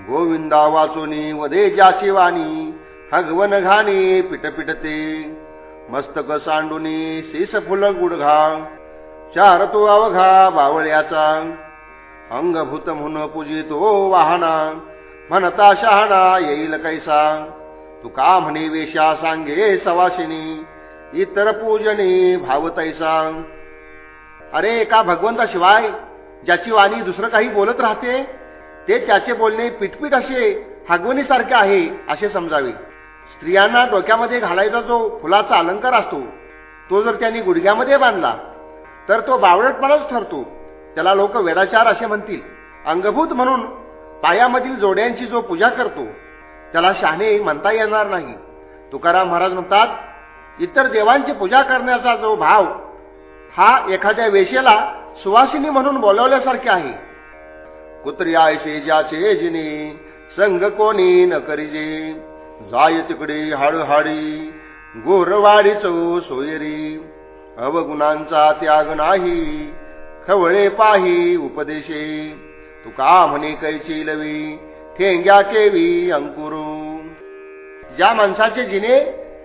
गोविंदा वाचोनी वदे ज्याची वाणी हगवन घाणी पिटपिटते. मस्तक सांडुनी शीस फुल गुडघा चार तो अवघा बावळ्याचा. अंगभूत म्हणून पूजितो वाहना म्हणता शहाणा येईल कैसा. तुका म्हणे वेशा सांगे सवासिनी इतर पूजनी भावतैसा. अरे का भगवंताशिवाय ज्याची वाणी दुसरं काही बोलत राहते? ते त्याचे बोलणे पिटपीट असे हागवणीसारखे आहे असे समजावे. स्त्रियांना डोक्यामध्ये घालायचा जो फुलाचा अलंकार असतो तो जर त्यांनी गुडघ्यामध्ये बांधला तर तो बावळटपणाच ठरतो. त्याला लोक वेदाचार असे म्हणतील. अंगभूत म्हणून पायामधील जोड्यांची जो पूजा करतो त्याला शहाणे म्हणता येणार नाही. तुकाराम महाराज म्हणतात इतर देवांची पूजा करण्याचा जो भाव हा एखाद्या वेशेला सुवासिनी म्हणून बोलावल्यासारखे आहे. कुत्री आयशे ज्याचे जिने संग कोणी न करीजे. जाय तिकडे हाडहाडी गोरवाडी चौ सोयरी. अवगुणांचा त्याग नाही खवळे पाही उपदेशे. तुका म्हणे कैची लवी ठेंग्या केवी अंकुरू. ज्या माणसाचे जिने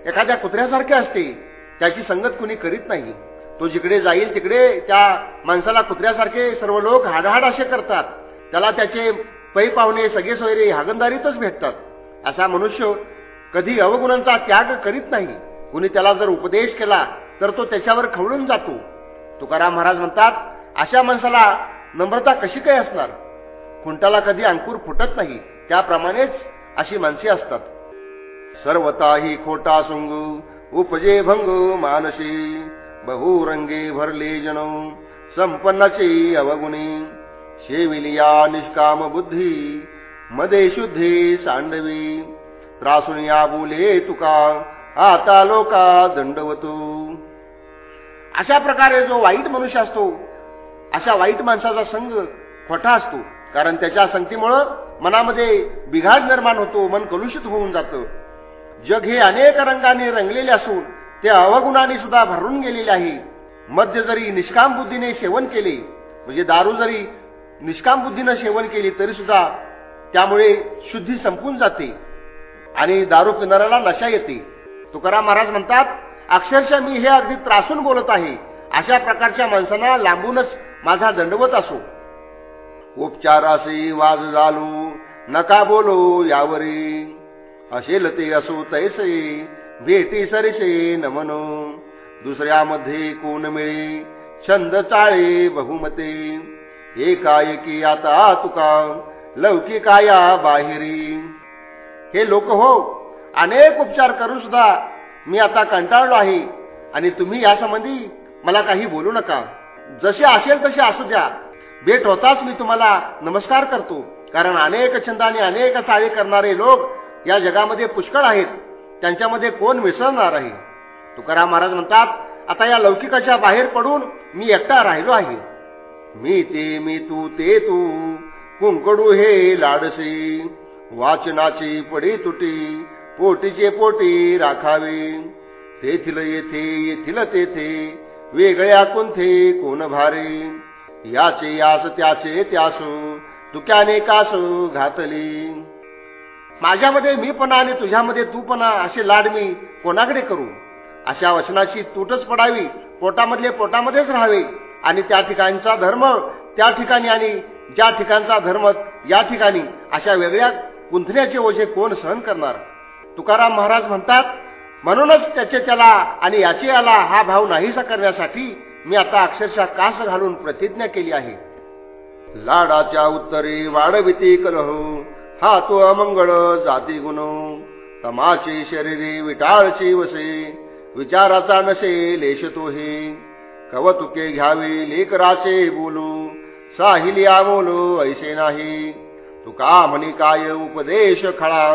एखाद्या कुत्र्यासारखे असते त्याची संगत कुणी करीत नाही. तो जिकडे जाईल तिकडे त्या माणसाला कुत्र्यासारखे सर्व लोक हाडहाड असे करतात. त्याला त्याचे पै पाहुणे सगळे सोयरे हागंदारीतच भेटतात. असा मनुष्य कधी अवगुणांचा त्याग करीत नाही. कुणी त्याला जर उपदेश केला तर तो त्याच्यावर खवळून जातो. तुकाराम महाराज म्हणतात अशा माणसाला नम्रता कशी काय असणार? खुंटाला कधी अंकुर फुटत नाही. त्याप्रमाणेच अशी माणसे असतात. सर्वता ही खोटा सुंग उपजे भंग मानसी बहुरंगे भरले जन संपन्नाचे अवगुणी शेविलिया निष्काम बुद्धी मदे शुद्धी सांडवी। त्रासुनिया बोले तुका आता लोका दंडवतो। अशा प्रकारे जो वाईट मनुष्य असतो अशा वाईट माणसाचा संघ खोटा असतो कारण त्याच्या संगतीमुळं मनामध्ये बिघाड निर्माण होतो मन कलुषित होऊन जातं. जग हे अनेक रंगाने रंगलेले असून ते अवगुणाने सुद्धा भरून गेलेले आहे. मद्य जरी निष्काम बुद्धीने सेवन केले म्हणजे दारू जरी निष्काम बुद्धीनं सेवन केली तरी सुद्धा त्यामुळे शुद्धी संपून जाते आणि दारू पिणाऱ्याला नशा येते. तुकाराम महाराज म्हणतात अक्षरशः मी हे अगदी त्रासून बोलत आहे अशा प्रकारच्या माणसांना लांबूनच माझा दंडवत असो. उपचाराशी वाज झालो नका बोलो यावरी. असेल ते असो तैसे भेटी सरिसे नमनो. दुसऱ्यामध्ये कोण मिळे छंद चाळे बहुमते. एकाएकी आता तुका लौकिकाया बाहेरी. हे लोक हो अनेक उपचार करून सुद्धा मी आता कंटाळलो आहे. आणि तुम्ही यासंबंधी मला काही बोलू नका. जसे असेल तसे असू द्या. भेट होताच मी तुम्हाला नमस्कार करतो. कारण अनेक छंदाने अनेक चाळे करणारे लोक या जगामध्ये पुष्कळ आहेत. त्यांच्यामध्ये कोण मिसळणार आहे? तुकाराम महाराज म्हणतात आता या लौकिकाच्या बाहेर पडून मी एकटा राहिलो आहे. मी ते मी तू ते तू. कुंकडू हे लाडसी वाचनाची पडी तुटी पोटीचे पोटी राखावी. तेथील येथे येथील तेथे वेगळ्या कुंथे कोण भारी? याचे यास त्याचे त्यासू तुक्याने कासू घातली. माझ्यामध्ये मी पणा आणि तुझ्यामध्ये तू पणा असे लाड मी कोणाकडे करू? अशा वचनाची तूटच पडावी पोटामधले पोटामध्येच राहावे. आणि त्या ठिकाणचा धर्म त्या ठिकाणी आणि ज्या ठिकाणचा धर्म या ठिकाणी अशा वेगळ्या गुंथण्याचे ओझे कोण सहन करणार? तुकाराम महाराज म्हणतात म्हणूनच त्याचे त्याला आणि याचे याला हा भाव नाहीसा करण्यासाठी मी आता अक्षरशः कास घालून प्रतिज्ञा केली आहे. लाडाच्या उत्तरे वाढविती कलह हा तो अमंगळ जाती गुण. तमाची शरीरे विटाळची वसे विचाराचा नसे लेश तो हे कवतुके घ्यावे लेकराचे बोलू? साहिली बोलू ऐसे नाही. तुका म्हणी काय उपदेश खळा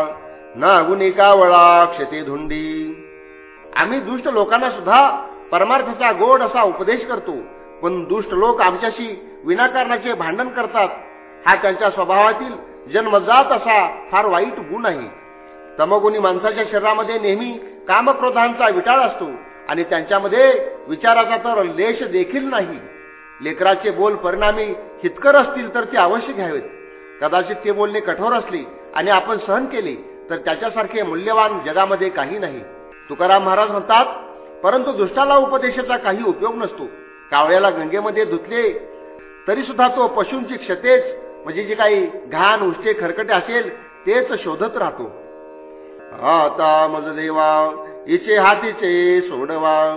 ना गुणी कावळा क्षते धुंडी. आम्ही दुष्ट लोकांना सुद्धा परमार्थाचा गोड असा उपदेश करतो पण दुष्ट लोक आमच्याशी विनाकारणाचे भांडण करतात. हा त्यांच्या स्वभावातील जन्मजात असा फार वाईट गुण आहे. तमगुणी माणसाच्या शरीरामध्ये नेहमी कामक्रोधांचा विटाळ असतो. आणि त्यांच्यामध्ये विचाराचा तर लेश देखील नाही. लेकराचे बोल परिणामी हितकर असतील तर ते अवश्य घ्यावेत. कदाचित ते बोलणे कठोर असले आणि आपण सहन केले तर त्याच्यासारखे मूल्यवान जगामध्ये काही नाही. तुकाराम महाराज म्हणतात परंतु दुष्टाला उपदेशाचा काही उपयोग नसतो. कावळ्याला गंगेमध्ये धुतले तरी सुद्धा तो पशूंची क्षतेच म्हणजे जे काही घाण उष्टे खरकटे असेल तेच शोधत राहतो. आता मज देवा इचे हातीचे सोडवा.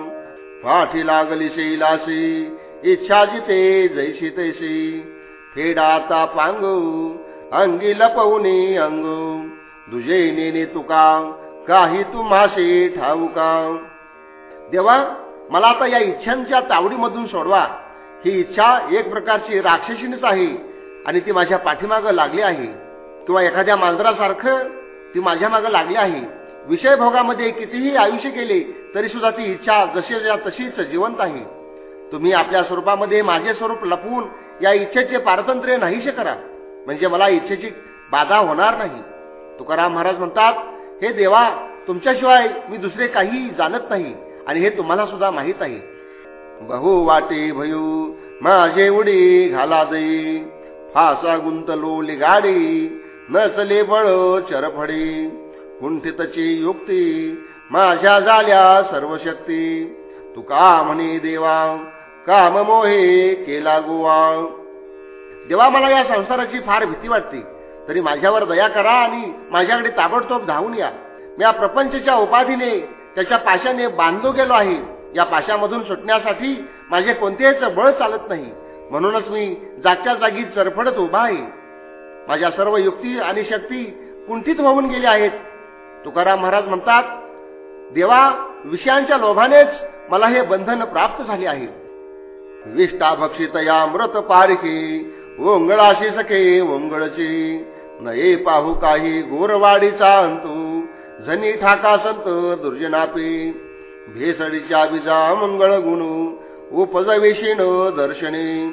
पाठी लागली शैलासी इच्छा जिते जैशी तैसी फेडाचा पांगू अंगी लपवणी अंगू. दुजे नेने तुका काही तुम्हाशी ठाऊका. देवा मला आता या इच्छांच्या तावडीमधून सोडवा. ही इच्छा एक प्रकारची राक्षसीनीच आहे आणि ती माझ्या पाठीमागं लागली आहे. किंवा एखाद्या मांजरासारखं ती माझ्या मागं लागली आहे. विषय भोगामध्ये कितीही आयुष्य गेले तरी सुद्धा ती इच्छा जशी तशीच जिवंत आहे. तुम्ही आपल्या स्वरूपामध्ये माझे स्वरूप लपवून या इच्छेचे पारतंत्र्य नाहीसे करा. म्हणजे मला इच्छेची बाधा होणार नाही. तुकाराम महाराज म्हणतात हे देवा तुमच्याशिवाय मी दुसरे काही जाणत नाही आणि हे तुम्हाला सुद्धा माहीत आहे. बहु वाटे भयू माझे उडी घाला दे फासा गुंतलो गाडी नसले बळ चरफडी कुंठितची युक्ती माझ्या झाल्या सर्व शक्ती. तुका म्हणे देवा काम मोहे केला गोवा. देवा मला या संसाराची फार भीती वाटते. तरी माझ्यावर दया करा आणि माझ्याकडे ताबडतोब धावून या. मी या प्रपंचच्या उपाधीने त्याच्या पाशाने बांधलो गेलो आहे. या पाशामधून सुटण्यासाठी माझे कोणतेच बळ चालत नाही. म्हणूनच मी जागच्या जागी चरफडत उभा आहे. माझ्या सर्व युक्ती आणि शक्ती कुंठित होऊन गेल्या आहेत. तुकाराम महाराज म्हणतात देवा विषयांच्या लोभानेच मला हे बंधन प्राप्त झाले आहे. विष्टा भक्षित या मृत पारखी ओंगळाशी सखे ओंगळची. नये पाहू काही गोरवाडीचा अंतू झनी ठाका संत दुर्जनापी. भेसडीच्या बिजा मंगळ गुणू उपजविशीन दर्शने.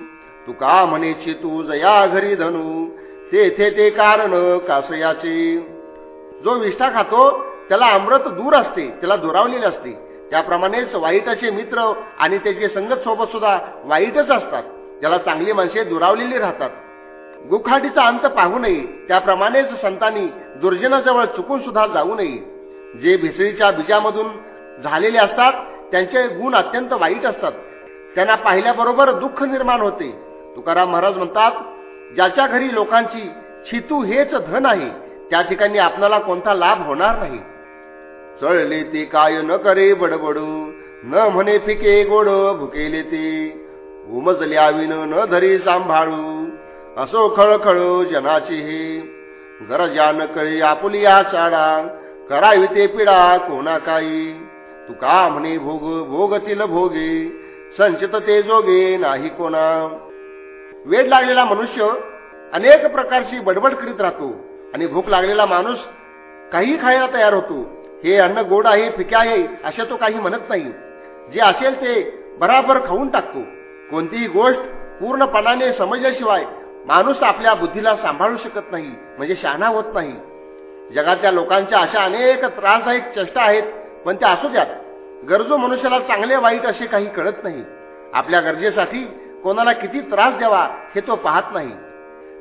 तुका म्हणेची तू जया घरी धनू तेथे ते कारण कासयाचे. जो विष्ठा खातो त्याला अमृत दूर असते त्याला दुरावलेले असते. त्याप्रमाणेच वाईटाचे मित्र आणि त्याचे संगत सोबत सुद्धा वाईटच असतात. त्याला चांगली माणसे दुरावलेली राहतात. गुखाडीचा अंत पाहू नये त्याप्रमाणेच संतांनी दुर्जनाजवळ चुकून सुद्धा जाऊ नये. जे भिसळीच्या बीजामधून झालेले असतात त्यांचे गुण अत्यंत वाईट असतात. त्यांना पाहिल्याबरोबर दुःख निर्माण होते. तुकाराम महाराज म्हणतात ज्याच्या घरी लोकांची छितू हेच धन आहे. त्या ठिकाणी आपल्याला कोणता लाभ होणार नाही. चळले ते काय न करे बडबडू न म्हणे फिके गोड भुकेले ते. उमजल्या विन न धरी सांभाळू असो खळखळ जनाची हे. गरजा न कळी आपुली चाडा करावी ते पिडा कोणा काही. तू का म्हणे भोग भोगतील भोगे संचित ते जोगे नाही कोणा. वेड लागलेला मनुष्य अनेक प्रकारची बडबड करीत राहतो. आणि भूक लागलेला माणूस काही खायला तयार होतो. हे अन्न गोड आहे फिके आहे असे तो काही म्हणत नाही. जे असेल ते बराबर खाऊन टाकतो. कोणतीही गोष्ट पूर्णपणाने समजल्याशिवाय माणूस आपल्या बुद्धीला सांभाळू शकत नाही म्हणजे शहाणा होत नाही. जगातल्या लोकांच्या अशा अनेक त्रासदायक चेष्टा आहेत पण त्या असू द्यात. गरजू मनुष्याला चांगले वाईट असे काही कळत नाही. आपल्या गरजेसाठी कोणाला किती त्रास द्यावा हे तो पाहत नाही.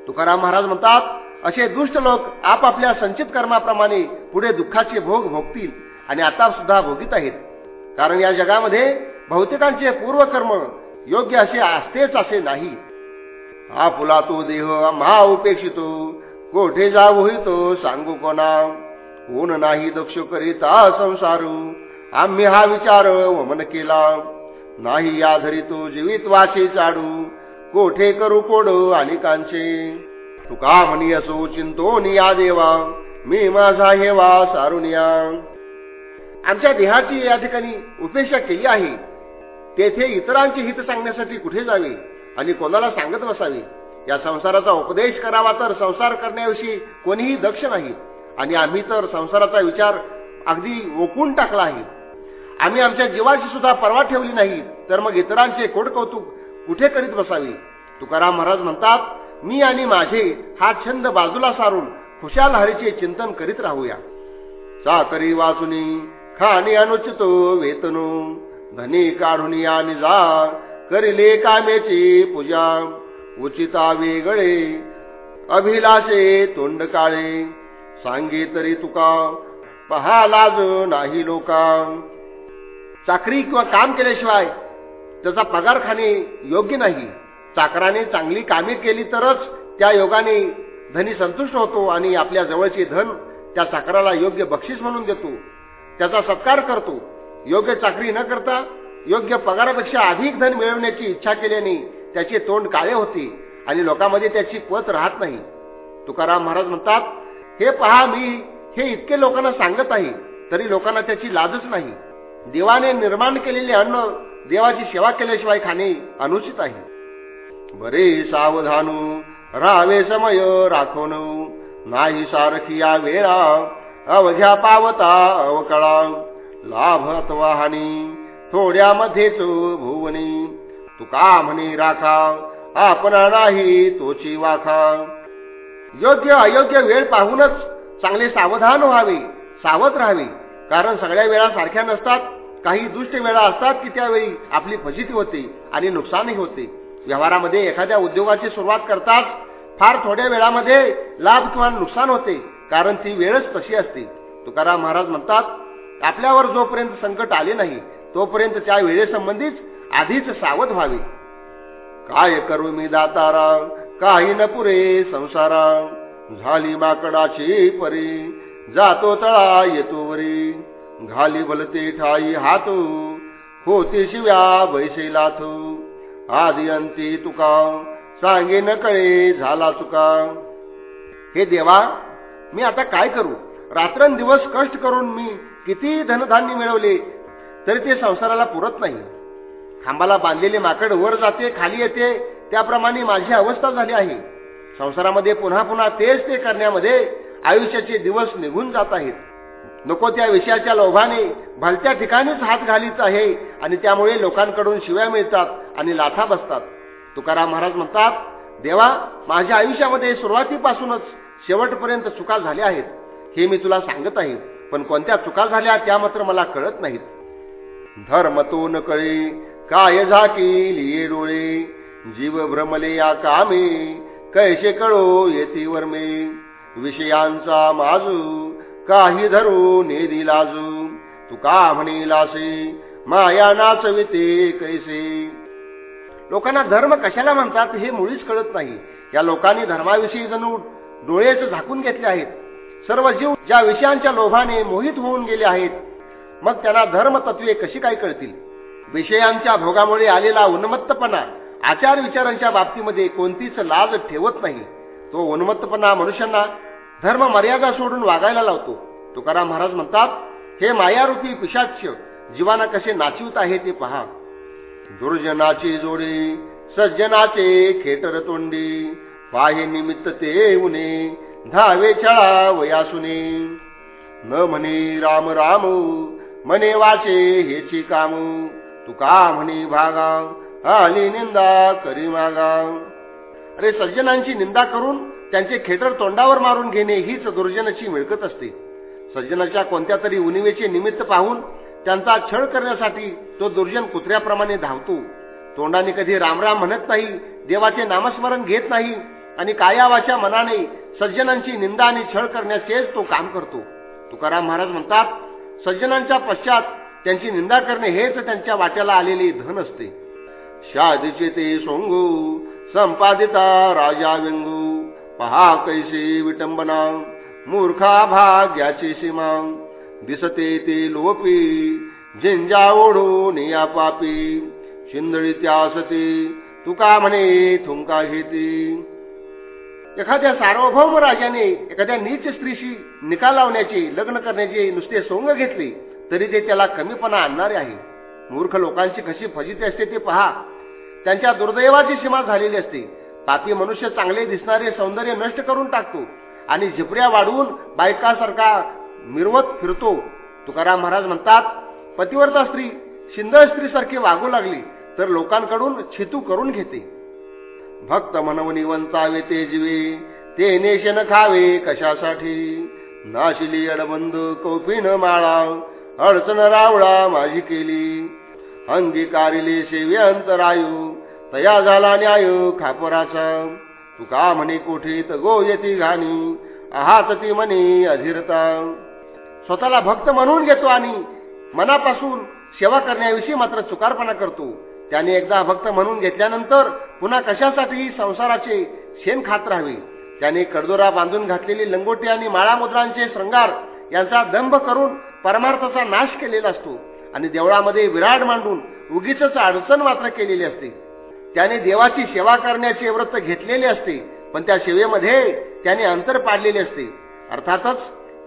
तुकाराम महाराज म्हणतात असे दुष्ट लोक आपापल्या संचित कर्माप्रमाणे पुढे दुःखाचे भोग भोगतील आणि आता सुद्धा भोगीत आहेत. कारण या जगामध्ये बहुतेकांचे पूर्वकर्म योग्य असे असतेच असे नाही. हा फुला तो देह महा उपेक्षितो. कोठे जाऊ तो सांगू कोणा. ऊन नाही दक्ष करीता संसारू. आम्ही हा विचार वमन केला. नाही या धरी तो जीवित वाशी चाडू. कोठे करू कोड आणि कांचे तुका म्हणी असो चिंतो निया देवा. मी माझा हेवा सारुनिया आमच्या देहाची या ठिकाणी उपेक्षा केली आहे. तेथे इतरांचे हित सांगण्यासाठी कुठे जावे आणि कोणाला सांगत बसावे? या संसाराचा उपदेश करावा तर संसार करण्याविषयी कोणीही दक्ष नाही. आणि आम्ही तर संसाराचा विचार अगदी ओकून टाकला आहे. आम्ही आमच्या जीवाची सुद्धा पर्वा ठेवली नाही तर मग इतरांचे कोड कौतुक कुठे करीत बसावे? तुकाराम महाराज म्हणतात मी आणि माझे हा छंद बाजूला सारून खुशाल हरीचे चिंतन करीत राहूया. चाकरी वाचुनी खाणी अनुचितो वेतनो धनी काढून आणि जा करिले कामेची पूजा उचिता वेगळे अभिलाषे तोंड काळे सांगे तरी तुका पहा लाज नाही लोका. चाकरी किंवा काम केल्याशिवाय त्याचा पगार खाणे योग्य नाही. चाकराने चांगली कामे केली तरच त्या योगाने धनी संतुष्ट होतो आणि आपल्या जवळचे धन त्या चाकराला योग्य बक्षीस म्हणून देतो. त्याचा सत्कार करतो. योग्य चाकरी न करता योग्य पगारापेक्षा अधिक धन मिळवण्याची इच्छा केल्याने त्याचे तोंड काळे होते आणि लोकांमध्ये त्याची पत राहत नाही. तुकाराम महाराज म्हणतात हे पहा मी हे इतके लोकांना सांगत आहे तरी लोकांना त्याची लाजच नाही. देवाने निर्माण केलेले अन्न देवाची सेवा केल्याशिवाय खाणे अनुचित आहे. बरे सावधानू राहावे समय राखोन नाही सारखी या वेळा अवघ्या पावता अवकळा लाभ अथवा हानी थोड्यामध्येच भुवनी. तुका म्हणे राखा आपणा नाही तोची वाखा योग्य अयोग्य वेळ पाहूनच चांगले सावधान व्हावे सावध राहावे. कारण सगळ्या वेळा सारख्या नसतात काही दुष्ट वेळा असतात की त्यावेळी आपली फजिती होते आणि नुकसानही होते. व्यवहारामध्ये एखाद्या उद्योगाची सुरुवात करताच फार थोड्या वेळामध्ये लाभ किंवा नुकसान होते कारण ती वेळच तशी असते. तुकाराम महाराज म्हणतात आपल्यावर जोपर्यंत संकट आले नाही तोपर्यंत त्या वेळेसंबंधीच आधीच सावध व्हावे. काय करू मी दातारा? काही न पुरे संसारा. झाली माकडाची परी जातो तळा येतो वरी. घाली भलते ठाई हातू होती शिव्या बैसे लाथ. आधी अंती तुका. सांगे न कळे झाला चुका. हे देवा मी आता काय करू? रात्रंदिवस कष्ट करून मी किती धनधान्य मिळवले तरी ते संसाराला पुरत नाही. खांबाला बांधलेले माकड वर जाते खाली येते त्याप्रमाणे माझी अवस्था झाली आहे. संसारामध्ये पुन्हा पुन्हा तेच ते करण्यामध्ये आयुष्याचे दिवस निघून जात आहेत. नको त्या विषयाच्या लोभाने भलत्या ठिकाणीच हात घालीच आहे आणि त्यामुळे लोकांकडून शिव्या मिळतात आणि लाथा बसतात. तुकाराम महाराज म्हणतात देवा माझ्या आयुष्यामध्ये सुरुवातीपासूनच शेवटपर्यंत चुका झाल्या आहेत. हे मी तुला सांगत आहे पण कोणत्या चुका झाल्या त्या मात्र मला कळत नाहीत. धर्म तो न कळे काय झाकी लिये डोळे जीव भ्रमले या कामे कैसे कळो येते वर्मे विषयांचा माजू काही धरू नेदी लाजू. तू का म्हणे लासे माया नाचविते कैसे? लोकांना धर्म कशाला म्हणतात हे मुळीच कळत नाही. या लोकांनी धर्माविषयी जणू डोळेच झाकून घेतले आहेत. सर्व जीव ज्या विषयांच्या लोभाने मोहित होऊन गेले आहेत मग त्यांना धर्मतत्वे कशी काय कळतील? विषयांच्या भोगामुळे आलेला उन्मत्तपणा आचार विचारांच्या बाबतीमध्ये कोणतीच लाज ठेवत नाही. तो उन्मत्तपणा मनुष्यांना धर्म मर्यादा सोडून वागायला लावतो. तुकाराम महाराज म्हणतात हे मायारूपी पिशाच्य जीवाना कसे नाचिवत आहे ते पहा. दुर्जनाची जोडी सज्जनाचे खेटर तोंडी पाहे निमित्त ते उने धावे छळा वयासुने. न म्हणे राम राम मने वाचे हेची काम. तुका म्हणे भागा आली निंदा करी मागा. अरे सज्जनांची निंदा करून त्यांचे खेटर तोंडावर मारून घेणे हीच दुर्जनाची मिळकत असते. सज्जनाच्या कोणत्या तरी उनिवेचे निमित्त पाहून त्यांचा छळ करण्यासाठी तो दुर्जन कुत्र्याप्रमाणे धावतो. तोंडाने कधी रामराम म्हणत नाही देवाचे नामस्मरण घेत नाही आणि कायावाच्या मनाने सज्जनांची निंदा आणि छळ करण्याचेच तो काम करतो. तुकाराम महाराज म्हणतात सज्जनांच्या पश्चात त्यांची निंदा करणे हेच त्यांच्या वाट्याला आलेले धन असते. शादीचे ते सोंगू संपादिता राजा व्यंगू पहा कैसी विटंबना मूर्खा भाग्याची सीमा. दिसते ते लोपी झिंजा ओढून या पापी. शिंदळी त्यासती तुका म्हणे थुंका घेती? एखाद्या सार्वभौम राजाने एखाद्या नीच स्त्रीशी निकाल लावण्याचे लग्न करण्याचे नुसते सोंग घेतले तरी ते त्याला कमीपणा आणणारे आहे. मूर्ख लोकांची कशी फजिती असते ते पहा. त्यांच्या दुर्दैवाची सीमा झालेली असते. पापी मनुष्य चांगले दिसणारे सौंदर्य नष्ट करून टाकतो आणि झिपऱ्या वाढवून बायकासारखा मिरवत फिरतो. तुकाराम महाराज म्हणतात पतिवर्ता स्त्री शिंद स्त्रीसारखी वागू लागली तर लोकांकडून छितू करून घेते. भक्त मनवनी वंचावे ते जीवे ते नेशन खावे कशासाठी? नाशिली अडबंध कौपीन माळा अडचण रावळा माझी केली. अंगीकारिले सेवे अंतरायू तया झाला न्याय खापराचा. तुका म्हणे कोठीत गो येती घाणी? आहात ती म्हणे अधीरता. स्वतःला भक्त म्हणून घेतो आणि मनापासून सेवा करण्याविषयी मात्र चुकारपणा करतो. त्याने एकदा भक्त म्हणून घेतल्यानंतर पुन्हा कशासाठी संसाराचे शेण खात राहावे? त्याने कडदोरा बांधून घातलेली लंगोटी आणि माळामुद्रांचे श्रंगार यांचा दंभ करून परमार्थाचा नाश केलेला असतो आणि देवळामध्ये विराट मांडून उगीच अडचण मात्र केलेली असते. त्याने देवाची सेवा करण्याचे व्रत घेतलेले असते पण त्या सेवेमध्ये त्याने अंतर पाडलेले असते. अर्थातच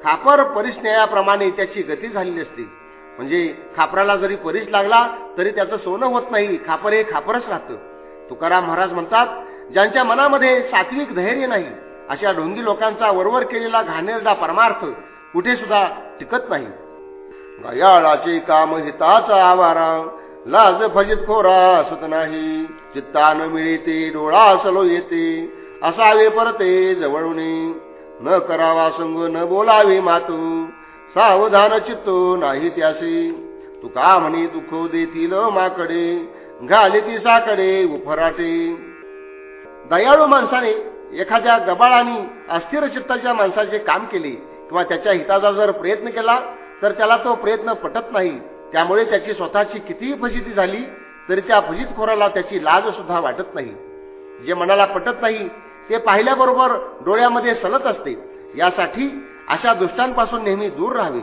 खापर परिस्नेयाप्रमाणे त्याची गती झालेली असते. म्हणजे खापराला जरी परीस लागला तरी त्याचं सोनं होत नाही. खापर हे खापरच राहतं. तुकाराम महाराज म्हणतात ज्यांच्या मनामध्ये सात्विक धैर्य नाही अशा ढोंगी लोकांचा वरवर केलेला घाणेरडा परमार्थ कुठे सुद्धा टिकत नाही. गयाळाचे काम हिताचा आवारा लाज फजित खोरा असत नाही. चित्तान मिळते डोळा असलो येते. असावे परते जवळून. न करावा संग न बोलावे मातू. सावधान चित्तो नाही त्यासी. तू का म्हणे दुख देतील माकडे. घाले ती साकडे उफराटे दयाळू माणसाने एखाद्या गबाळाने अस्थिर चित्ताच्या माणसाचे काम केले किंवा त्याच्या हिताचा जर प्रयत्न केला तर त्याला तो प्रयत्न पटत नाही. त्यामुळे त्याची स्वतःची कितीही फजिती झाली तरी त्या फजितखोराला त्याची लाज सुद्धा वाटत नाही. जे मनाला पटत नाही ते पाहिल्याबरोबर डोळ्यामध्ये सलत असते. यासाठी अशा दुष्टांपासून नेहमी दूर राहावे.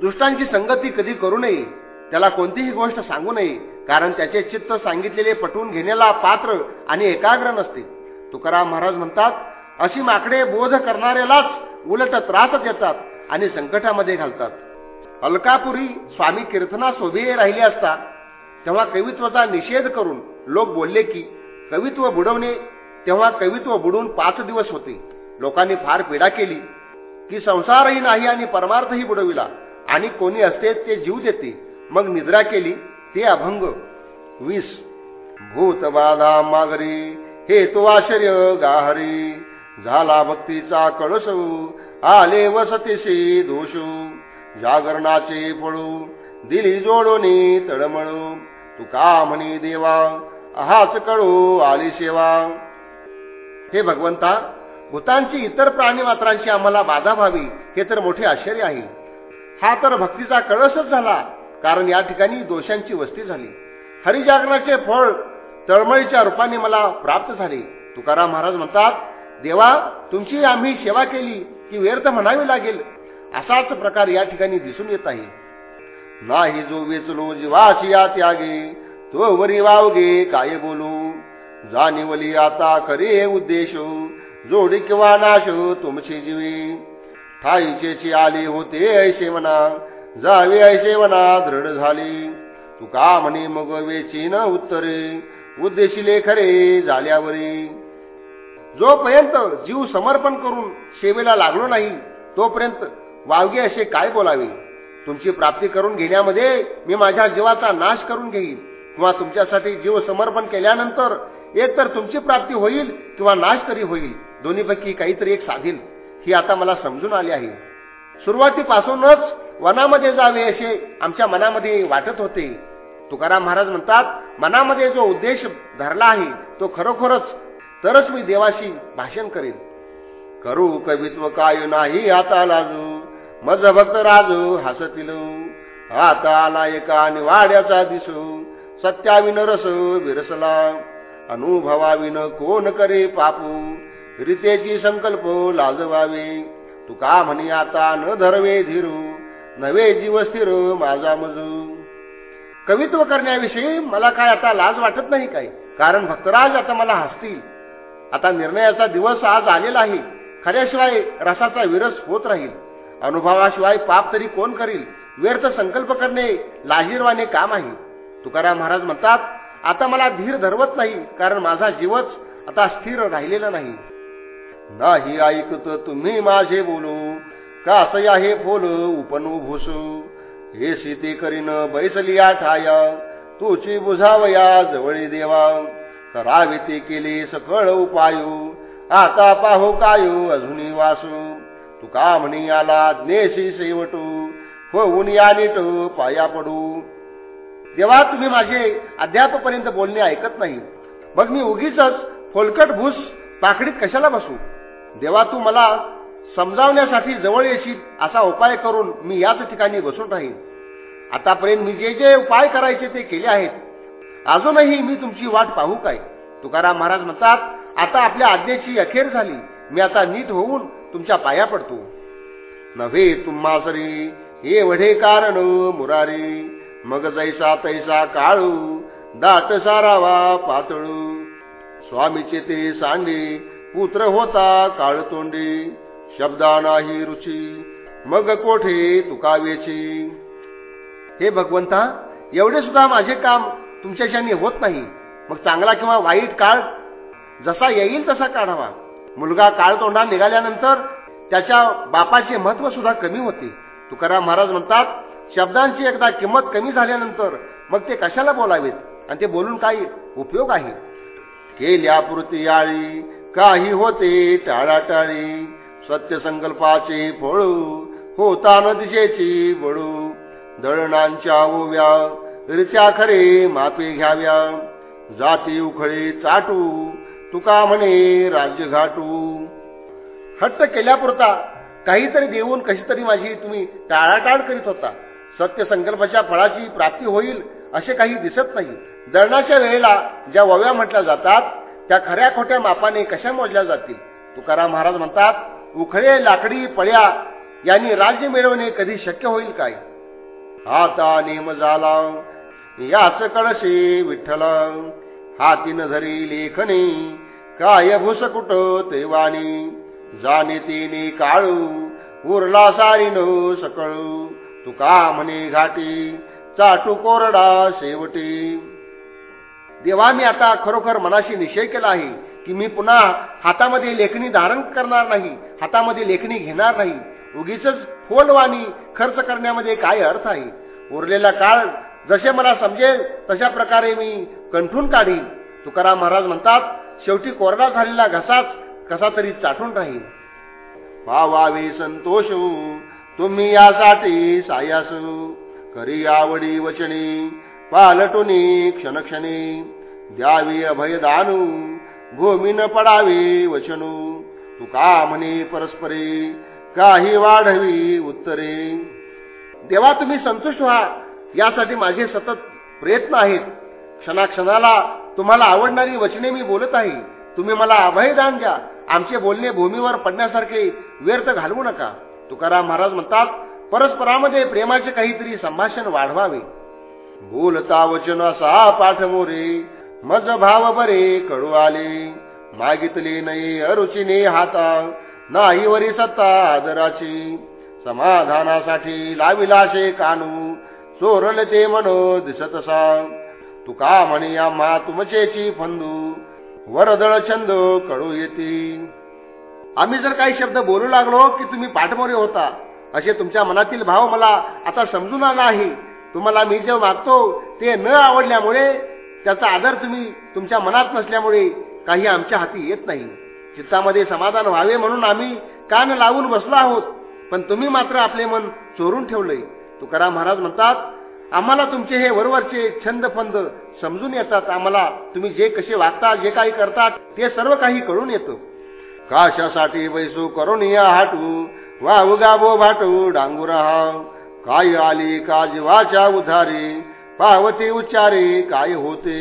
दुष्टांची संगती कधी करू नये त्याला कोणतीही गोष्ट सांगू नये कारण त्याचे चित्त सांगितलेले पटवून घेण्याला पात्र आणि एकाग्र नसते. तुकाराम महाराज म्हणतात अशी माकडे बोध करणाऱ्यालाच उलट त्रास देतात आणि संकटामध्ये घालतात. अलकापुरी स्वामी कीर्तना सोबे राहिले असता तेव्हा कवित्वाचा निषेध करून लोक बोलले की कवित्व बुडवणे तेव्हा कवित्व बुडून पाच दिवस होते. लोकांनी फार पीडा केली. की संसारही नाही आणि परमार्थही बुडविला. आणि कोणी असते ते जीव देते. मग निद्रा केली ते अभंग. वीस. भूतबाधा मागरी हे तो आश्चर्य गाहरी. झाला भक्तीचा कळस आले वसतीशी दोष. जागरणाचे फळू दिली जोडोनी तळमळू. तू का म्हणी देवा हाच कळू आली सेवा. हे भगवंता भूतांची इतर प्राणी मात्रांची आम्हाला बाधा व्हावी हे तर मोठे आश्चर्य आहे. हा तर भक्तीचा कळसच झाला कारण या ठिकाणी दोषांची वस्ती झाली. हरिजागरणाचे फळ तळमळीच्या रूपाने मला प्राप्त झाले. तुकाराम महाराज म्हणतात देवा तुमची आम्ही सेवा केली की व्यर्थ म्हणावी लागेल. असाच प्रकार या ठिकाणी दिसून येत आहे. नाही जो वेचलो जीवाची या त्यागे तो वरी वावगे काय बोलू? जाणीवली आता खरे उद्देश जोडी किंवा नाश तुमची जीवी. ठाईचे आले होते ऐसे म्हणा जावे ऐसे म्हणा दृढ झाली. तू का म्हणे मग वेची न उत्तरे उद्देशिले खरे झाल्यावरी. जोपर्यंत जीव समर्पण करून सेवेला लागलो नाही तोपर्यंत वावगे असे काय बोलावे? तुमची प्राप्ती करून घेण्यामध्ये मी माझ्या जीवाचा नाश करून घेईन. किंवा तुमच्यासाठी जीव समर्पण केल्यानंतर एक तर तुमची प्राप्ती होईल किंवा नाश तरी होईल. दोन्हीपैकी काहीतरी एक साधील ही आता मला समजून आली आहे. सुरुवातीपासूनच वनामध्ये जावे असे आमच्या मनामध्ये वाटत होते. तुकाराम महाराज म्हणतात मनामध्ये जो उद्देश धरला आहे तो खरोखरच तरच मी देवाशी भाषण करेन. करू कवित्व काय नाही आता लाजू. मज भक्त राजू हसतील. आता आला एका निवाड्याचा दिसू. सत्याविन रस विरसला. अनुभवाविन कोण करे पापू? रितेची संकल्प लाजवावे. तुका म्हणी आता न धरवे धीरू. नवे जीव स्थिर माझा मजू. कवित्व करण्याविषयी मला काय आता लाज वाटत नाही काय? कारण भक्तराज आता मला हसतील. आता निर्णयाचा दिवस आज आलेला आहे. खऱ्याशिवाय रसाचा विरस होत राहील. अनुभवाशिवाय पाप तरी कोण करील? व्यर्थ संकल्प करणे लाजीरवाने काम आहे. तुकाराम महाराज म्हणतात आता मला धीर धरवत नाही कारण माझा जीवच आता स्थिर राहिलेला नाही. नाही ऐकत तुम्ही माझे बोलू कास आहे फोल उपनू भूसू. हे सीते करीन बैसली ठाया तुची बुझावया जवळी देवा. करावे ते केले सकळ उपायू आता पाहू कायू अजूनही वासू. तुका म्हणी आला ज्ञेशी शेवटू होऊन या नीट पाया पडू. देवा तुम्ही माझे अद्यापपर्यंत बोलणे ऐकत नाही. मग मी उगीच फोलकट भूस पाकडीत कशाला बसू? देवा तू मला समजावण्यासाठी जवळ येशील असा उपाय करून मी याच ठिकाणी बसून राहीन. आतापर्यंत मी जे जे उपाय करायचे ते केले आहेत. अजूनही मी तुमची वाट पाहू काय? तुकाराम महाराज म्हणतात आता आपल्या आज्ञेची अखेर झाली. मी आता नीट होऊन तुमच्या पाया पडतो. नव्हे तुम्हासरी एवढे कारण मुरारी. मग जैसा तैसा काळू दाट सारावा पातळू. स्वामीचे ते सांगे पुत्र होता काळतोंडी शब्दा नाही रुची मग कोठे तुकावेची? हे भगवंता एवढे सुद्धा माझे काम तुमच्याशाने होत नाही. मग चांगला किंवा वाईट काळ जसा येईल तसा काढावा. मुलगा काळतोंडा निघाल्यानंतर त्याच्या बापाचे महत्त्व सुद्धा कमी होते. तुकाराम महाराज म्हणतात शब्दांची एकदा किंमत कमी झाल्यानंतर मग ते कशाला बोलावेत? आणि ते बोलून काही उपयोग आहे? केल्यापुरती आळी काही होते टाळाटाळी. सत्य संकल्पाचे फळू होता न दिशेची बळू दळणांच्या ओव्या रित्या खरे मापे घ्याव्या. जाती उखळे चाटू तुका म्हणे राज्य घाटू हट्ट केल्यापुरता काहीतरी देऊन कशी तरी माझी तुम्ही टाळाटाळ करीत होता. सत्य संकल्पाच्या फळाची प्राप्ती होईल असे काही दिसत नाही. दळणाच्या वेळेला ज्या वव्या म्हटल्या जातात त्या खऱ्या खोट्या मापाने कशा मोजल्या जातील? तुकाराम महाराज म्हणतात उखळे लाकडी पळ्या यांनी राज्य मिळवणे कधी शक्य होईल काय? आता नेम झाला याच कळशी विठ्ठल. हातीन धरी लेखने काय भुसकुट तेवानी जाणे तिने काळू उरला सारीन सकळू. तुका म्हणे घाटी चाटू कोरडा शेवटी. देवा मी आता खरोखर मनाशी निश्चय केला आहे की मी पुन्हा हातामध्ये लेखणी धारण करणार नाही हातामध्ये लेखणी घेणार नाही. उगीच फोलवाणी खर्च करण्यामध्ये काय अर्थ आहे? उरलेला काळ जसे मला समजेल तशा प्रकारे मी कंठून काढीन. तुकाराम महाराज म्हणतात शेवटी कोरडा झालेला घसाच कसा तरी चाटून राहील. पावावे संतोष तुम्ही यासाठी सायास. करी आवडी वचनी पालटुनी क्षणक्षणी. द्यावी अभयदानू भूमीन पडावे वचनू. तुका म्हणे परस्परे काही वाढवी उत्तरे. देवा तुम्ही संतुष्ट व्हा. यासाठी माझे सतत प्रयत्न आहेत. क्षणाक्षणाला तुम्हाला आवडणारी वचने मी बोलत आहे. तुम्ही मला अभयदान द्या. आमचे बोलणे भूमीवर पडण्यासारखे व्यर्थ घालवू नका. तुकाराम महाराज म्हणतात परस्परामध्ये प्रेमाचे काहीतरी संभाषण वाढवावे. बोलता वचन असा पाठ मोरे मज भाव बरे कडू आले. मागितले नाही अरुचिने हाता नाही वरी सत्ता आदराची. समाधानासाठी लाविलाशे कानू चोरल ते मनो दिसत सांग तुका म्हणे आम्हा तुमचेची फंदू. वरदळ छंद कळू येते. आम्ही जर काही शब्द बोलू लागलो की तुम्ही पाठमोरे होता. असे तुमच्या मनातील भाव मला आता समजून आला आहे तुम्हाला मी जे मागतो ते न आवडल्यामुळे त्याचा आदर तुम्ही तुमच्या मनात नसल्यामुळे काही आमच्या हाती येत नाही. चित्तामध्ये समाधान व्हावे म्हणून आम्ही कान लावून बसलो आहोत पण तुम्ही मात्र आपले मन चोरून ठेवलंय. तुकाराम महाराज म्हणतात आम्हाला तुमचे हे वरवरचे छंद फंद समजून येतात. आम्हाला तुम्ही जे कसे वागता जे काही करतात ते सर्व काही कळून येतं. काशासाठी बैसू करून हाटू वाहू गाबो भाटू डांगुरा काय आली का जीवाच्या उधारी पावती उच्चारे काय होते?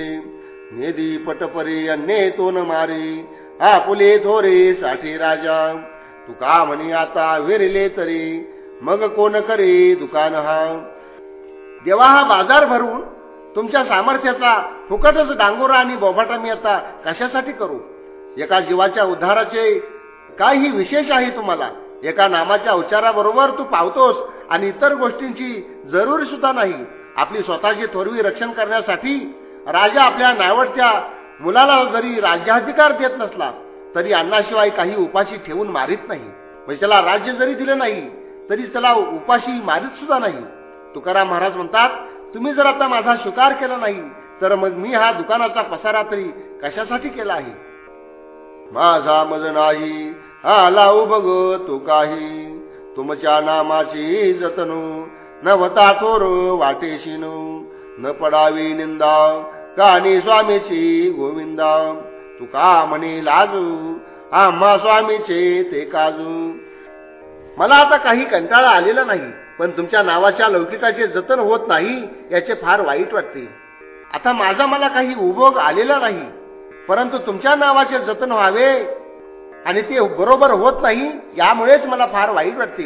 नेदी पटपरी अन्ये तोन मारी आपुले थोरे साठी राजा. तुका म्हणी आता विरले तरी मग कोण करे दुकान हा देवा हा बाजार भरून तुमच्या सामर्थ्याचा फुकटच डांगोरा आणि बोभाटा मी आता कशासाठी करू? एका जीवाच्या उद्धाराचे काही विशेष आहे तुम्हाला. एका नामाच्या उच्चाराबरोबर तू पावतोस आणि इतर गोष्टींची जरुरी सुद्धा नाही. आपली स्वतःची थोरवी रक्षण करण्यासाठी राजा आपल्या नावडत्या मुलाला जरी राज्याधिकार देत नसला तरी अन्नाशिवाय काही उपाशी ठेवून मारित नाही. म्हणजे त्याला राज्य जरी दिलं नाही तरी त्याला उपाशी मारित सुद्धा नाही. तुकाराम महाराज म्हणतात तुम्ही जर आता माझा स्वीकार केला नाही तर मग मी हा दुकानाचा पसारा तरी कशासाठी केला आहे? माझा मज नाही आला बघ तू काही. तुमच्या नामाची जतनू नवता थोर वाटेशीनू न पडावी निंदा कानी स्वामीची गोविंदा. तुका म्हणे लाजू आम्हा स्वामीचे ते काजू. मला आता काही कंटाळा आलेला नाही पण तुमच्या नावाच्या लौकिकाचे जतन होत नाही याचे फार वाईट वाटते. आता माझा मला काही उभोग आलेला नाही परंतु तुमच्या नावाचे जतन व्हावे आणि ते बरोबर होत नाही यामुळेच मला फार वाईट वाटते.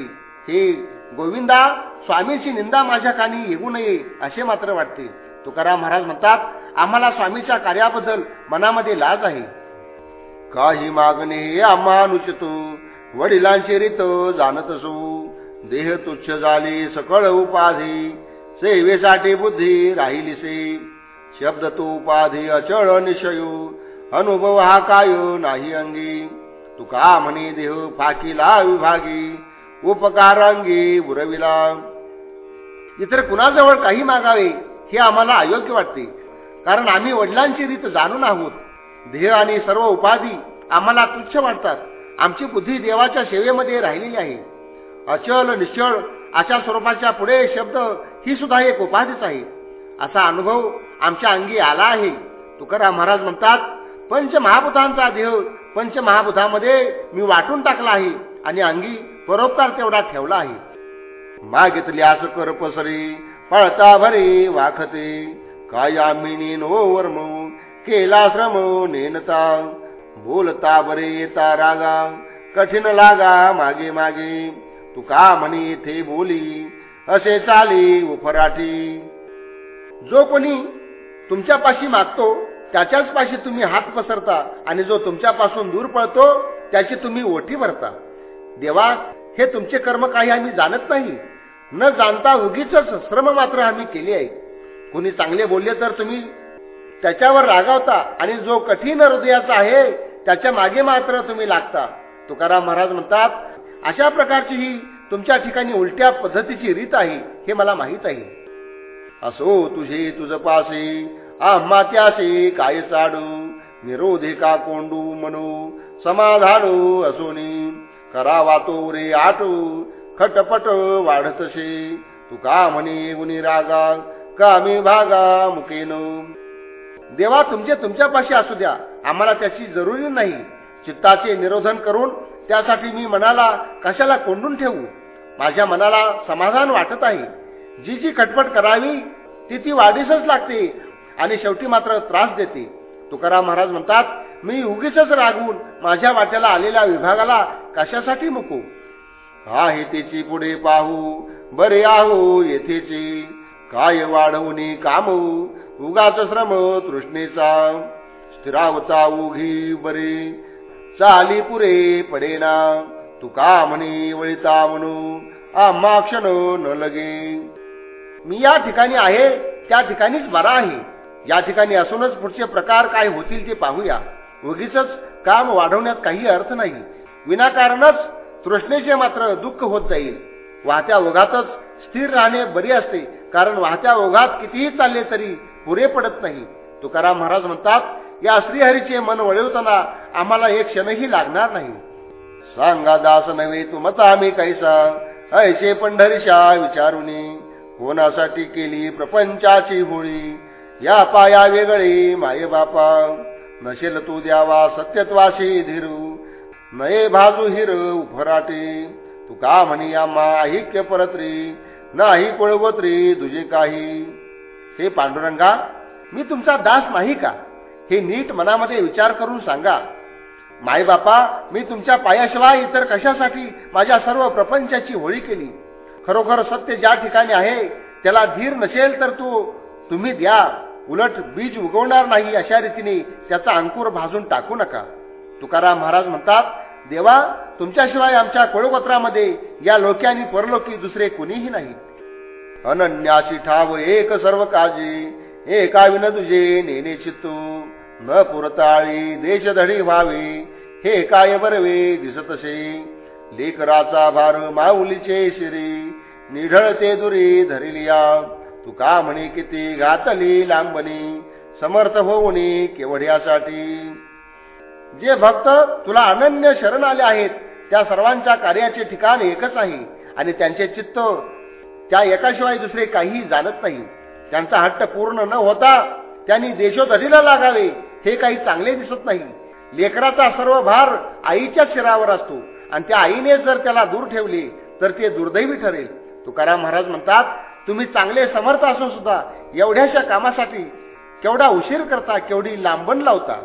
हे गोविंदा स्वामीची निंदा माझ्या कानी येऊ नये असे मात्र वाटते. तुकाराम महाराज म्हणतात आम्हाला स्वामीच्या कार्याबद्दल मनामध्ये लाज आहे. काही मागणे आम्हा अनुचित. वडिलांची रीत जाणत असू. देह तुच्छ झाली सकळ उपाधी. सेवेसाठी बुद्धी राहिलीसे. शब्द तो उपाधी अचळ निशयू अनुभव हा काय नाही अंगी. तुका म्हणे देह फाकीला विभागी. उपकारांगी उरविला इतर कुणाजवळ काही मागावे हे आम्हाला अयोग्य वाटते. कारण आम्ही वडिलांची रीत जाणून आहोत. देह आणि सर्व उपाधी आम्हाला तुच्छ वाटतात आमची बुद्धी देवाच्या सेवेमध्ये राहिलेली आहे. अचल निश्चळ अशा स्वरूपाच्या पुढे शब्द ही सुद्धा एक उपाधीच आहे. असा अनुभव आमच्या अंगी आला आहे. तुकाराम महाराज म्हणतात पंच महाभूतांचा देह पंच महाभूतामध्ये मी वाटून टाकला आहे आणि अंगी परोपकार तेवढा ठेवला आहे. मागितल्यास कर पसरी पळता भरे वाखते काया मिनी नो वर्म केला श्रम नेनता बोलता बरे येता रागा कठीण लागा मागे मागे. तू का म्हणे थे बोली असे चाली उफराठी जो कोणी तुमच्यापाशी मागतो त्याच्याच पाशी तुम्ही हात पसरता आणि जो तुमच्यापासून दूर पळतो त्याची तुम्ही ओठी भरता. देवा हे तुमचे कर्म काही आम्ही जाणत नाही. न जाणता उगीच श्रम मात्र आम्ही केले आहे. कुणी चांगले बोलले तर तुम्ही त्याच्यावर रागावता आणि जो कठीण हृदयाचा आहे त्याच्यामागे मात्र तुम्ही लागता. तुकाराम महाराज म्हणतात अशा प्रकारची ही तुमच्या ठिकाणी उलट्या पद्धतीची रीत आहे हे मला माहीत आहे. असो तुझे तुझ पासे आम्हा त्यासे काय चाडू? निरोधे का कोंडू म्हणू समाधानू असोनी करावा तो रे आटू खटपट वाढतसे. तू का म्हणे गुणी रागा कामी भागा मुकेन. देवा तुमचे तुमच्यापाशी असू द्या. आम्हाला त्याची जरुरी नाही. चित्ताचे निरोधन करून त्यासाठी मी मनाला कशाला कोंडून ठेवू? माझ्या मनाला समाधान वाटत आहे. जी जी खटपट करावी ती ती वाढीसच लागते आणि शेवटी मात्र त्रास देते. तुकाराम महाराज म्हणतात मी उगीच रागवून माझ्या वाट्याला आलेल्या विभागाला कशासाठी मुकू? हा हेतेची पुढे पाहू? बरे आहो येथेची. काय वाढवणे काम उगाच श्रम तृष्णेचा स्थिरावता उघी बरे. चाली पुरे पडेना. तुका म्हणे वळिता म्हणू. आम्हा क्षण न लगे. मी या ठिकाणी आहे त्या ठिकाणीच बरा आहे. या ठिकाणी असूनच पुढचे प्रकार काय होतील ते पाहूया. उगीच काम वाढवण्यात काही अर्थ नाही. विनाकारणच तृष्णेचे मात्र दुःख होत जाईल. वाहत्या ओघातच स्थिर राहणे बरी असते कारण वाहत्या ओघात कितीही चालले तरी पुरे पडत नाही. तुकाराम महाराज म्हणतात या श्रीहरीचे मन वळवताना आम्हाला एक क्षणही लागणार नाही. सांगा दास नव्हे तू मत आम्ही काही सांग. ऐसे पंढरीशा विचारुनी कोणासाठी केली प्रपंचाची होळी? या पाया वेगळे माये बापा. नशेल तू द्यावा सत्यत्वाशी धीरू. नये भाजू हिर उफराटे तू का म्हणी आम्हा ऐक्य परत्री? नाही कोळवत्री तुझे काही. हे पांडुरंगा मी तुमचा दास नाही का? हे नीट मनामध्ये विचार करून सांगा. माय बापा मी तुमच्या पायाशिवाय इतर कशासाठी माझ्या सर्व प्रपंचाची होळी केली? खरोखर सत्य ज्या ठिकाणी आहे त्याला धीर नसेल तर तू तुम्ही द्या. उलट बीज उगवणार नाही अशा रीतीने त्याचा अंकुर भाजून टाकू नका. तुकाराम महाराज म्हणतात देवा तुमच्याशिवाय आमच्या कुळगोत्रामध्ये या लोकी आणि परलोकी दुसरे कुणीही नाही. अनन्याशी ठाव एक सर्व काजी एका काविन तुझे नेने चित्तू. न पुरताळी देशधडी व्हावे. हे काय बरवे दिसतसे. लेकराचा भार माऊलीचे शिरी. निढळते दुरी धरिलिया. तू का म्हणे किती घातली लांबणी. समर्थ होऊनी केवढ्यासाठी. जे भक्त तुला अनन्य शरण आले आहेत त्या सर्वांच्या कार्याचे ठिकाण एकच आहे आणि त्यांचे चित्त त्या एकाशिवाय दुसरे काही जाणत नाही. त्यांचा हट्ट पूर्ण न होता त्यांनी देशोधडीला लागावे हे काही चांगले दिसत नाही. लेकराचा सर्व भार आईच्या शिरावर असतो आणि त्या आईने जर त्याला दूर ठेवले तर ते दुर्दैवी ठरेल. तुकाराम महाराज म्हणतात तुम्ही चांगले समर्थ असून सुद्धा एवढ्याशा कामासाठी केवढा उशीर करता केवढी लांबण लावता.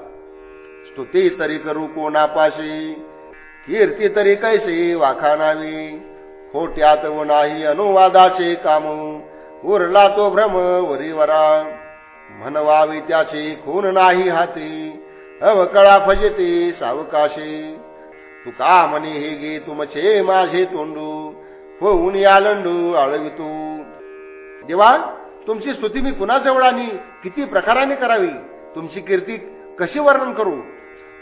स्तुती तरी करू कोणापाशी? कीर्ती तरी कैसे वाखाणावी खोट्यात व नाही अनुवादाचे काम. उरला तो भ्रम वरीवरा. म्हणवावी त्याचे खून नाही हाती. अवकळा फजते सावकाशे. तू का म्हणे हे गे तुमचे माझे तोंडू? होऊन या लंडू आळवितो देवा तुमची स्तुती मी कुणाजवळ आणि किती प्रकाराने करावी? तुमची कीर्ती कशी वर्णन करू?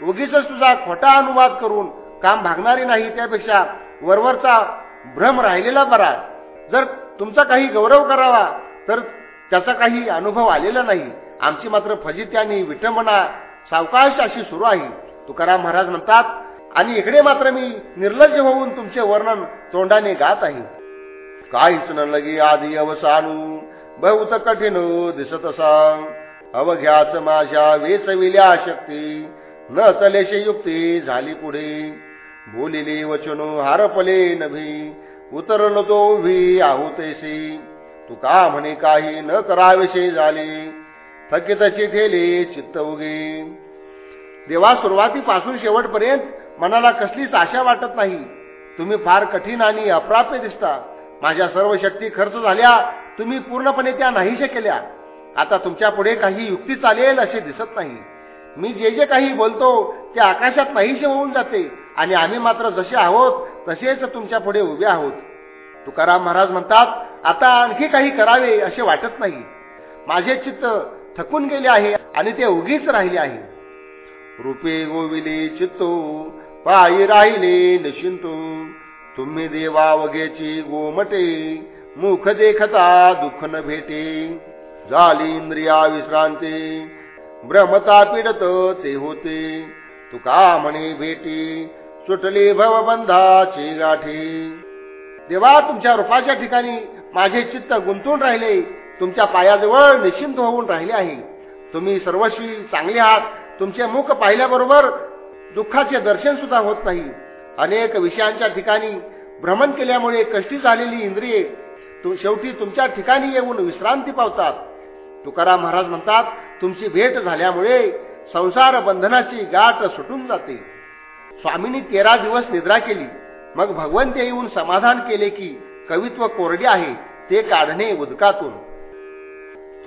उगीच तुझा खोटा अनुवाद करून काम भागणारे नाही त्यापेक्षा वरवरचा भ्रम राहिलेला बरा. जर तुमचा काही गौरव करावा. तर त्याचा काही अनुभव आलेला नाही. आमची मात्र फजिती आणि विटंबना सावकाश अशी सुरू आहे. तुकाराम महाराज म्हणतात आणि इकडे मात्र मी निर्लज्ज होऊन तुमचे वर्णन तोंडाने गात आहे. काहीच न लगे आधी अवसानू बहुत कठीण दिसत असा अवघ्याच माझ्या वेचविल्या शक्ती न तलेशी युक्ती झाली पुढे. बोलिले वचनो हारपले नभी उतरल तो उभी आहुतेसी तू का म्हणे काही न कराविषयी झाले? थकितची ठेली चित्त उगी. देवा सुरुवातीपासून शेवटपर्यंत मनाला कसलीच आशा वाटत नाही. तुम्ही फार कठीण आणि अप्राप्य दिसता. माझ्या सर्व शक्ती खर्च झाल्या. तुम्ही पूर्णपणे त्या नाहीशे केल्या. आता तुमच्यापुढे काही युक्ती चालेल असे दिसत नाही. मी जे जे काही बोलतो ते आकाशात नाहीसे होऊन जाते. आणि आम्ही मात्र जसे आहोत तसेच तुमच्यापुढे उभे आहोत. तुकाराम महाराज म्हणतात आता आणखी काही करावे असे वाटत नाही. माझे चित्त थकून गेले आहे आणि ते उगीच राहिले आहे. रूपे गोविले चित्तो पायी राहिले निशिंतो. तुम्ही देवा वगेची गोमटे मुख देखता दुःख न भेटे. झाली इंद्रिया विश्रांती भ्रमता पीडत ते होते. तुका म्हणे भेटी सुटली भवबंधाची गाठी देवा तुमच्या रूपाच्या ठिकाणी माझे चित्त गुंतून राहिले तुमच्या पायाजवळ निश्चिंत होऊन राहिले आहे. तुम्ही सर्वस्वी चांगले आहात तुमचे मुख पाहिल्याबरोबर दुःखाचे दर्शन सुद्धा होत नाही. अनेक विषयांच्या ठिकाणी भ्रमण केल्यामुळे कष्टी झालेली इंद्रिये शेवटी तुमच्या ठिकाणी येऊन विश्रांती पावतात. तुकाराम महाराज म्हणतात तुमची भेट झाल्यामुळे संसार बंधनाची गाठ सुटून जाते. स्वामींनी तेरा दिवस निद्रा केली. मग भगवंत येऊन समाधान केले की कवित्व कोरडे आहे ते काढणे उदकातून.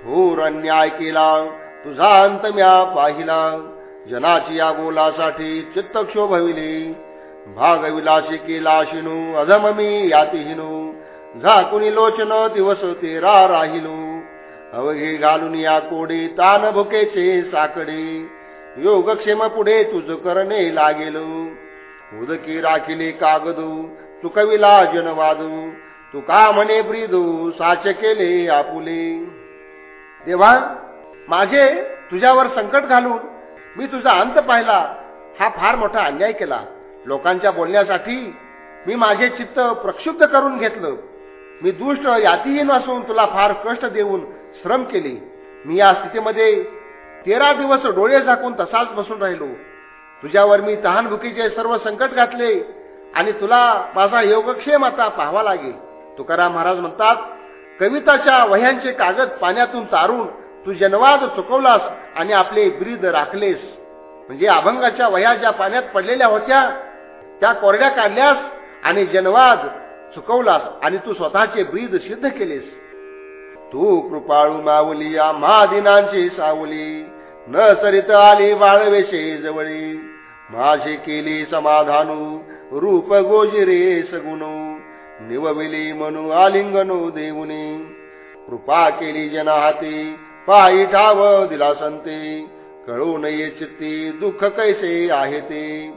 थोर अन्याय केला तुझा अंत म्या पाहिला. जनाची या गोलासाठी चित्तक्षोभविले भागविलाशी केला शिनू अधम मी यातिहिनू झाकुनी लोचन दिवस तेरा राहिलो. अवघे घालून या कोडी तान भुकेचे साकडे. योगक्षेम पुढे तुझ करणे लागेल. उदकी राखिले कागदू चुकविला जनवादू. तू का म्हणे ब्रिदू साच केले आपुले. देवा माझे तुझ्यावर संकट घालून मी तुझा अंत पाहिला. हा फार मोठा अन्याय केला. लोकांच्या बोलण्यासाठी मी माझे चित्त प्रक्षुब्ध करून घेतलं. मी दुष्ट यातीही नसून तुला फार कष्ट देऊन श्रम केले. मी या स्थितीमध्ये तेरा दिवस डोळे झाकून तसाच बसून राहिलो. तुझ्यावर मी तहानभुकीचे सर्व संकट घातले आणि तुला माझा योगक्षेम आता पाहावा लागेल. तुकाराम महाराज म्हणतात कविताच्या वह्यांचे कागद पाण्यातून तारून तू जनवाद चुकवलास आणि आपले ब्रीद राखलेस. म्हणजे अभंगाच्या वह्या ज्या पाण्यात पडलेल्या होत्या त्या कोरड्या काढल्यास आणि जनवाद चुकवलास आणि तू स्वतःचे ब्रीद सिद्ध केलेस. तू कृपाळू माऊली या महादिनांची सावली. न सरित आली बाळवेशे जवळी. माझे केली समाधानू रूप गोजिरे सगुणू. निवविली म्हणू आलिंगनो देऊनी. कृपा केली जनाहाती पायी ठाव दिला संते कळू नये चित्ती दुःख कैसे आहे ते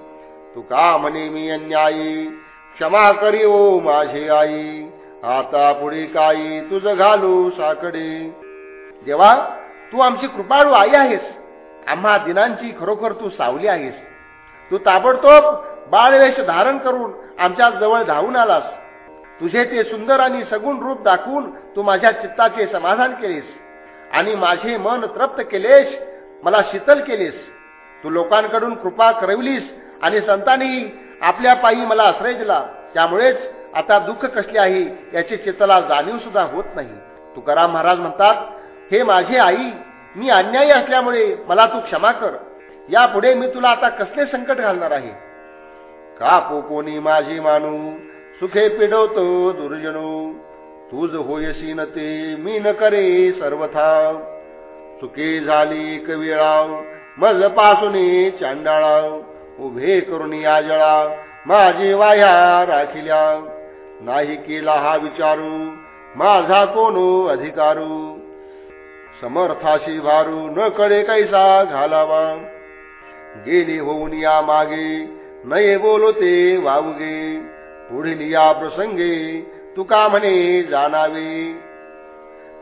तुका म्हणे मी अन्यायी क्षमा करी ओ माझे आई. आता पुढे काही तुझ घालू साकडे. देवा तू आमची कृपाळू आई आहेस. आम्हा दिनांची खरोखर तू सावली आहेस. तू ताबडतोब बाळवेश धारण करून आमच्या जवळ धावून आलास. तुझे ते सुंदर आणि सगुण रूप दाखवून तू माझ्या चित्ताचे समाधान केलेस. आणि माझे मन तृप्त केलेस मला शीतल केलेस. तू लोकांकडून कृपा करविलीस आणि संतांनी आपल्या पायी मला आश्रय दिला. त्यामुळेच आता दुःख कसले आहे याची चित्तला जाणीव सुद्धा होत नाही. तुकाराम महाराज म्हणतात हे माझे आई मी अन्यायी असल्यामुळे मला तू क्षमा कर. यापुढे मी तुला आता कसले संकट घालणार आहे? का कोणी माझी मानू? सुखे पिडवतो दुर्जनू. तुझ होयसी न ते मी न करे सर्वथा. चुके झाली कविळाव मजपासून चांडाळाव. उभे करून या जळा माझी वाया राखिल्या नाही केला हा विचारू माझा कोणो अधिकारू? समर्थाशी भारू न कळे कैसा घालावा? गेली होऊन या मागे नये बोलते वावगे. पुढील या प्रसंगे तुका म्हणे जाणावे.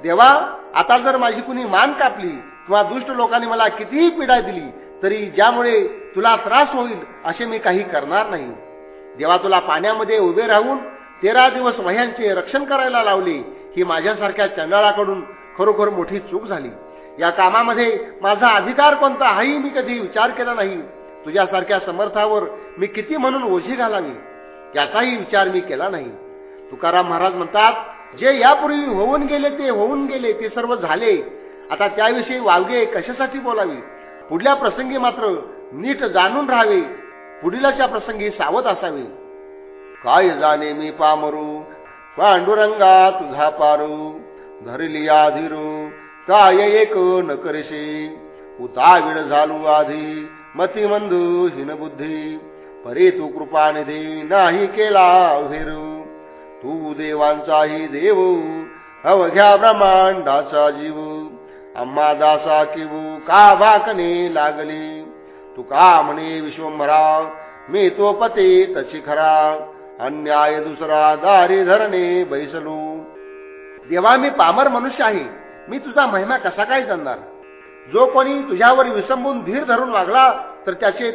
देवा आता जर माझी कुणी मान कापली किंवा दुष्ट लोकांनी मला कितीही पीडा दिली तरी ज्यामुळे तुला त्रास होईल असे मी काही करणार नाही. देवा तुला पाण्यामध्ये उभे राहून तेरा दिवस वह्यांचे रक्षण करायला लावले ही माझ्यासारख्या चंडाळाकडून खरोखर मोठी चूक झाली. या कामामध्ये माझा अधिकार कोणता हाही मी कधी विचार केला नाही. तुझ्यासारख्या समर्थावर मी किती म्हणून ओझी घालावी याचाही विचार मी केला नाही. तुकाराम महाराज म्हणतात जे यापूर्वी होऊन गेले ते होऊन गेले ते सर्व झाले. आता त्याविषयी वावगे कशासाठी बोलावी? पुढल्या प्रसंगी मात्र नीट जाणून राहावे. पुढीलच्या प्रसंगी सावध असावे. काय जाणे मी पामरू? पांडुरंगा तुझा पारू. धरली आधिरू. काय एक न करशी उताविड झालू आधी. मतिमंदू हिनबुद्धी परे तू कृपानिधी नाही केला अभिरू. तू देवांचाही देव. अवघ्या ब्रह्मांडाचा जीव. अम्मा दासा किवू. का भाकने लागली? तू का म्हणे विश्वंभरा. मी तो पते तशी खरा. अन्याय दुसरा दारी धरणे बैसलू. देवा मी पामर मनुष्य आहे. मी तुझा महिमा कसा काय जाणणार जो कोणी तुझ्यावर विसंबून धीर धरून वागला तर त्याचे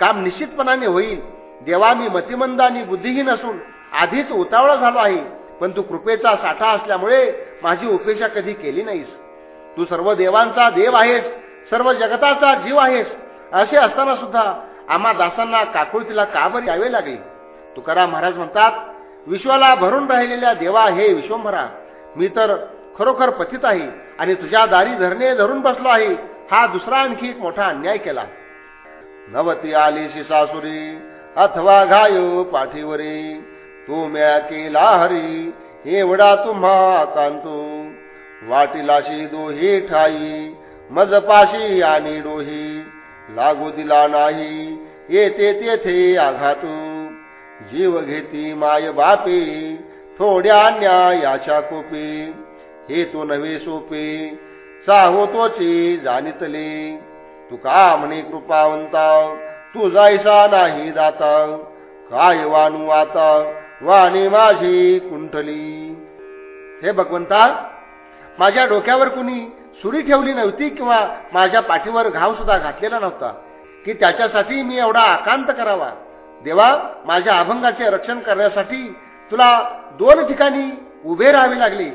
काम निश्चितपणाने होईल. देवा मी मतिमंद आणि बुद्धिहीन असून आधीच उतावळा झालो आहे पण तू कृपेचा साठा असल्यामुळे माझी उपेक्षा कधी केली नाहीस. तू सर्व देवांचा देव आहेस सर्व जगताचा जीव आहेस. असे असताना सुद्धा आम्हा दासांना काकुळतीला का बरी यावे लागले? तुकाराम महाराज म्हणतात विश्वाला भरून राहिलेल्या देवा हे विश्वंभरा. मी तर खरोखर पतित आहे आणि तुझ्या दारी धरणे धरून बसलो आहे. हा दुसरा आणखी एक मोठा अन्याय केला. नवती आली शिसासुरी अथवा घायो पाठीवरी. तू म्या केला हरी एवढा तुम्हा कांतो वाटीलाशी दोही ठाई मजपाशी आणि डोही. लागू दिला नाही येते तेथे आघातू. जीव घेती माय बापे थोड्या न्यायाच्या कोपे. हे तो नव्हे सोपे चाहो तोचे जाणितले. तू का म्हणे कृपावंता तू जायसा नाही जाता काय वाणू आता वाणी माझी कुंठली. हे भगवंता माझ्या डोक्यावर कुणी सुरी ठेवली नव्हती किंवा माझ्या पाठीवर घाव सुद्धा घातलेला नव्हता की त्याच्यासाठी मी एवढा आकांत करावा? देवा माझ्या अभंगाचे रक्षण करण्यासाठी तुला दोन ठिकाणी उभे राहावे लागले.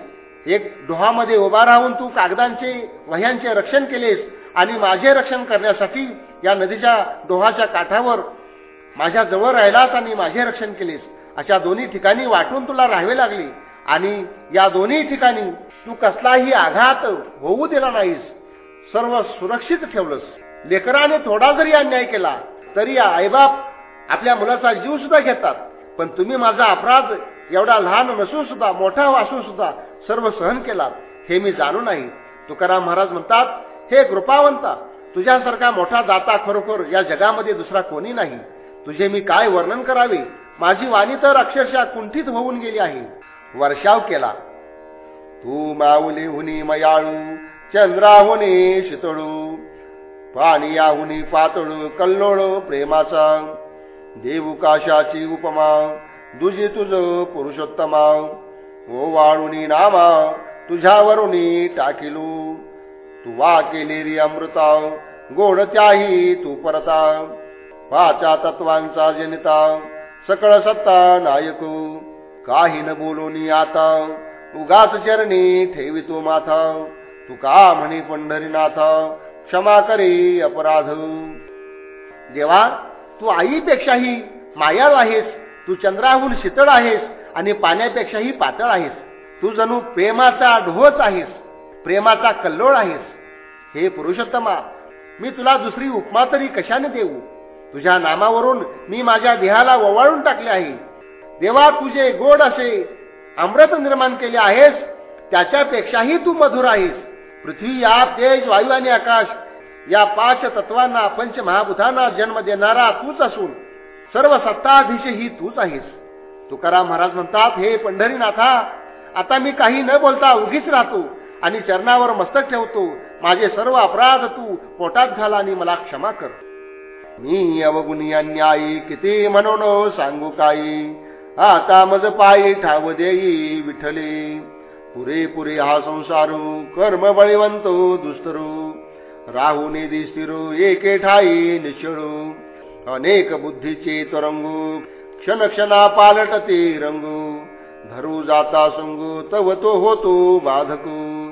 एक डोहामध्ये उभा राहून तू कागदांचे वह्यांचे रक्षण केलेस आणि माझे रक्षण करण्यासाठी या नदीच्या डोहाच्या काठावर माझ्या जवळ राहिलास आणि माझे रक्षण केलेस. अशा दोन्ही ठिकाणी वाटून तुला राहावे लागले. आणि या दोन्ही ठिकाणी तू कसलाही आघात होऊ दिला नाहीस. सर्व सुरक्षित ठेवलंस. लेकराने थोडा जरी अन्याय केला तरी आईबाप आपल्या मुलाचा जीव सुद्धा घेतात. पण तुम्ही माझा अपराध एवढा लहान नसून सुद्धा मोठा असून सुद्धा सर्व सहन केलात हे मी जाणू नाही. तुकाराम महाराज म्हणतात हे कृपावंता तुझ्यासारखा मोठा दाता खरोखर या जगामध्ये दुसरा कोणी नाही. तुझे मी काय वर्णन करावे? माझी वाणी तर अक्षरशः कुंठित होऊन गेली आहे. वर्षाव केला. तू माऊली हुनी मयाळू चंद्राहुनी शितळू पाणी पातळू कल्लोळ प्रेमाचा देवकाशाची उपमा दुजी तुझ पुरुषोत्तमा ओ वाळुनी नामा तुझ्यावरुनी टाकिलू. तू वा केलेली अमृता गोड त्याही तू परता पाचा तत्वांचा जनिता सकळ सत्ता नायक. काही न बोलूनी आता उगाच चरणी ठेवी तो माथा तू का म्हणी पंढरीनाथ क्षमा करी अपराध. देवा तू आईपेक्षाही मायाळ आहेस तू चंद्राहून शीतळ आहेस आणि पाण्यापेक्षाही पातळ आहेस. तू जणू प्रेमाचा ढोच आहेस प्रेमाचा कल्लोळ आहेस. हे पुरुषोत्तमा मी तुला दुसरी उपमा तरी कशाने देऊ? तुझ्या नामावरून मी माझ्या देहाला ओवाळून टाकले आहे. देवा तुझे गोड असे अमृत निर्माण केले आहेस त्याच्यापेक्षाही तू मधुर आहेस. पृथ्वी आप तेज वायू आणि आकाश या पाच तत्वांना पंच महाभूतांना जन्म देणारा तूच असून सर्व सत्ताधीश ही तूच आहेस. तुकाराम महाराज म्हणतात हे पंढरीनाथा आता मी काही न बोलता उगीच राहतो आणि चरणावर मस्तक ठेवतो. माझे सर्व अपराध तू पोटात घाल आणि मला क्षमा कर. मी अवगुणी अन्यायी किती म्हणून सांगू काही. आता मज पायी ठाव देई विठ्ठले. पुरे पुरे हा संसारू कर्म बळीवंतो दुस्तरू. राहुनी दिस्तिरू एके ठाई निश्चळू अनेक बुद्धीचे तरंगू क्षण क्षणा पालटते रंगू. धरू जाता संगू तव तो होतो बाधकू.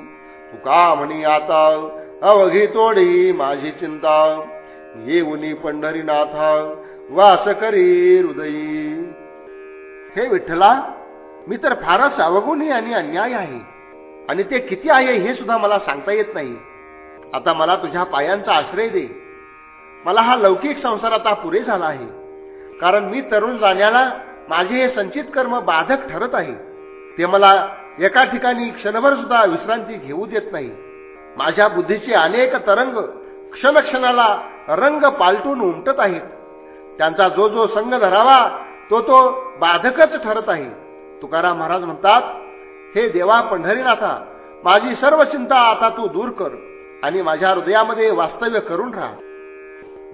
तुका म्हणी आता अवघी तोडी माझी चिंता. येऊनी पंढरीनाथा वास करी हृदयी. हे विठ्ठला मी तर फारच अवगुणी आणि अन्याय आहे. आणि ते किती आहे हे सुद्धा मला सांगता येत नाही. आता मला तुझ्या पायांचा आश्रय दे. मला हा लौकिक संसार आता पुरे झाला आहे. कारण मी तरुण जाण्याला माझे हे संचित कर्म बाधक ठरत आहे. ते मला एका ठिकाणी क्षणभर सुद्धा विश्रांती घेऊ देत नाही. माझ्या बुद्धीचे अनेक तरंग क्षणक्षणाला रंग पालटून उमटत आहेत. त्यांचा जो जो संग धरावा तो तो बाधकच ठरत आहे. तुकाराम महाराज म्हणतात हे देवा पंढरीनाथा माझी सर्व चिंता आता तू दूर कर. आणि माझ्या हृदयामध्ये वास्तव्य करून राहा.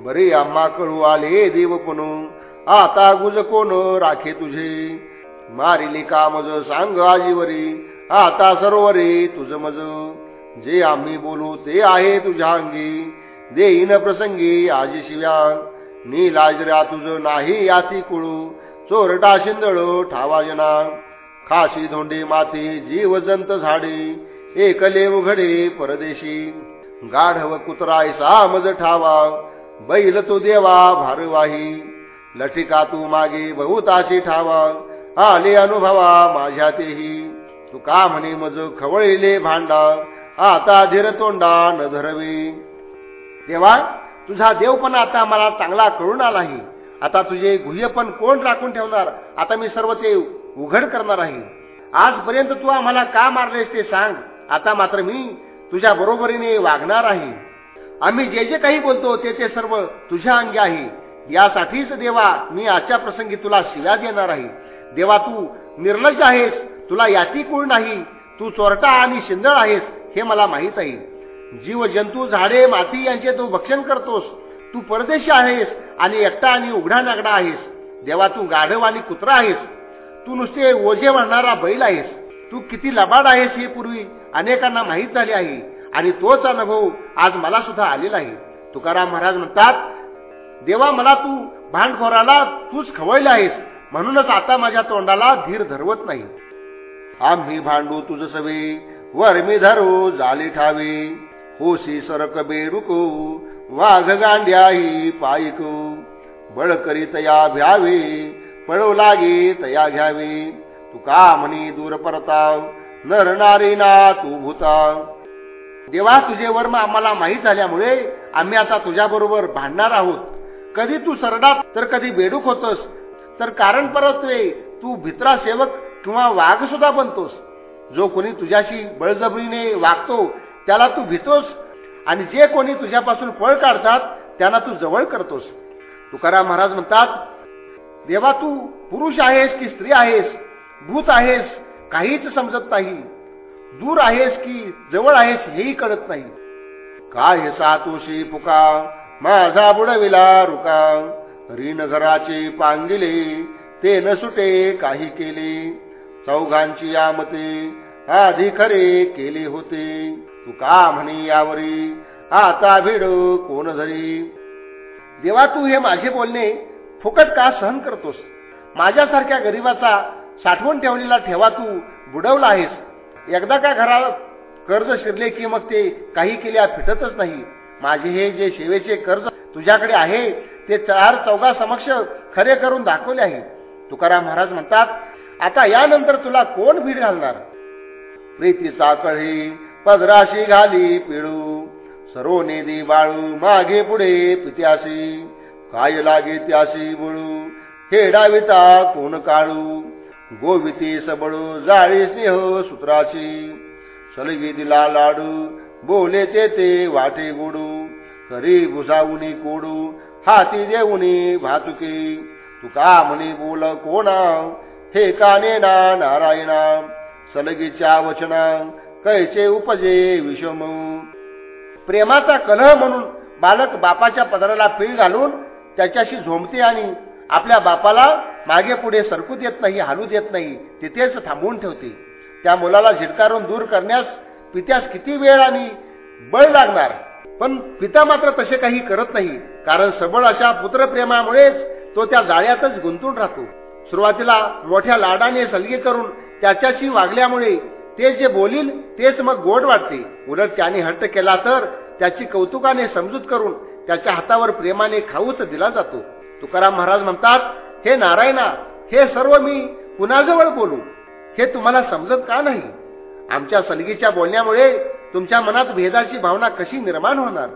बरे आम्हा कळू आले देव कोण? आता गुज कोण राखे तुझे? मारिली का मज सांग आजीवरी? आता सरोवरे तुझ मज. जे आम्ही बोलू ते आहे तुझ्या अंगी. देईन प्रसंगी आजी शिव्या. नीलाजऱ्या तुझ नाही याती कुळू. चोरटा शिंदळ ठावाजना खाशी धोंडे माती जीव जंत झाडे एकले उघडे परदेशी. गाढव कुत्राय मज ठावा बैल तो देवा भारवाही. लठिका तू मागे बहुताशी ठावा आले अनुभवा माझ्या तेही तू का म्हणे मज खवळले भांडा आता धीर तोंडा न धरवी. देवा तुझा देवपणा आता मला चांगला कळून आलाही. आता तुझे गुह्यपण कोण राखून ठेवणार? आता मी सर्व ते उघड करणार आहे. आजपर्यंत तू आम्हाला का मारलेस ते सांग. आता मात्र मी तुझ्या बरोबरीने वागणार आहे. आम्ही जे जे काही बोलतो ते ते सर्व तुझ्या अंगी आहे. यासाठीच देवा मी आजच्या प्रसंगी तुला शिव्या देणार आहे. देवा तू निर्लज आहेस. तुला याती कुळ नाही? तू चोरटा आणि शिंदळ आहेस हे मला माहीत आहे. जीव जंतू झाडे माती यांचे तू भक्षण करतोस. तू परदेशी आहेस आणि एकटा आणि उघडा नागडा आहेस. देवा तू गाढव आणि कुत्रा आहेस. तू नुसते ओझे म्हणणारा बैल आहेस. तू किती लबाड आहेस हे पूर्वी? अनेकांना माहीत झाले आहे. आणि तोच अनुभव आज मला सुद्धा आलेला आहे. तुकाराम महाराज म्हणतात देवा मला तू भांडखोराला तूच खवळले आहेस. म्हणूनच आता माझ्या तोंडाला धीर धरवत नाही. आम्ही भांडू तुझ सवे वर मी धरू झाले ठावे. होशी सरक बेडुको वाघ गांड्याही पायको. बळ करी तया भ्यावे पळव लागे तया घ्यावे. तू का म्हणी दूर परताव नर नारी ना तू भूताव देवा तुझे वर्म आम्हाला माहीत झाल्यामुळे आम्ही आता तुझ्या बरोबर भांडणार आहोत. कधी तू सरडात तर कधी बेडूक होतोस. तर कारण परतवे तू भित्रा सेवक किंवा वाघ सुद्धा बनतोस. जो कोणी तुझ्याशी बळजबरीने वागतो त्याला तू भीतोस. आणि जे कोणी तुझ्यापासून पळ काढतात त्यांना तू जवळ करतोस. तुकाराम महाराज म्हणतात देवा तू पुरुष आहेस की स्त्री आहेस? भूत आहेस काहीच समजत नाही. दूर आहेस की जवळ आहेस हेही कळत नाही. काय सातोशी पुका माझा बुडविला रुका? ऋण घराचे पांगिले ते न सुटे काही केले. चौघांची यामते आधी खरे केले होते. तू का म्हणे यावरी आता भिड कोण धरी? देवा तू हे माझे बोलणे फुकट का सहन करतोस? माझ्यासारख्या गरीबाचा साठवून ठेवलेला ठेवा तू. बुडवला आहेस. एकदा का घरात कर्ज शिरले की मग ते काही केल्या फिटतच नाही. माझे हे जे सेवेचे कर्ज तुझ्याकडे आहे ते चार चौघा समक्ष खरे करून दाखवले आहे. तुकाराम महाराज म्हणतात आता यानंतर तुला कोण भीड घालणार? प्रीतीचा कळी पदराशी घाली पिळू. सर्व नेदी बाळू मागे पुढे पित्यासी काय लागे त्यासी बुळू खेडाविता कोण काळू गोविती सबळू जाळी स्नेह सूत्राची. सलगी दिला लाडू बोले ते ते वाटे गोडू. करी भुसावुनी कोडू हाती देऊनी भातुकी. तुका म्हणी बोल कोणा हे काने ना नारायणा. सलगीच्या वचना कैचे उपजे विषम. प्रेमाचा कलह म्हणून बालक बापाच्या पदराला पीळ घालून त्याच्याशी झोंबते आणि आपल्या बापाला मागे पुढे सरकू देत नाही हालू देत नाही तिथेच थांबवून ठेवते. त्या मुलाला झिडकारून दूर करण्यास पित्यास किती वेळ आणि बळ लागणार? पण पिता मात्र तसे काही करत नाही कारण सबळ अशा पुत्रप्रेमामुळेच तो त्या जाळ्यातच गुंतून राहतो. सुरुवातीला मोठ्या लाडाने सलगी करून त्याच्याशी वागल्यामुळे ते जे बोलील तेच मग गोड वाटते. उलट त्याने हट्ट केला तर त्याची कौतुकाने समजूत करून त्याच्या हातावर प्रेमाने खाऊच दिला जातो. तुकाराम महाराज म्हणतात हे नारायणा हे सर्व मी कुणाजवळ बोलू? हे तुम्हाला समजत का नाही? आमच्या सलगीच्या बोलण्यामुळे तुमच्या मनात भेदाची भावना कशी निर्माण होणार?